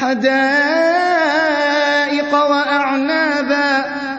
حَدَائِقَ وَأَعْنَابًا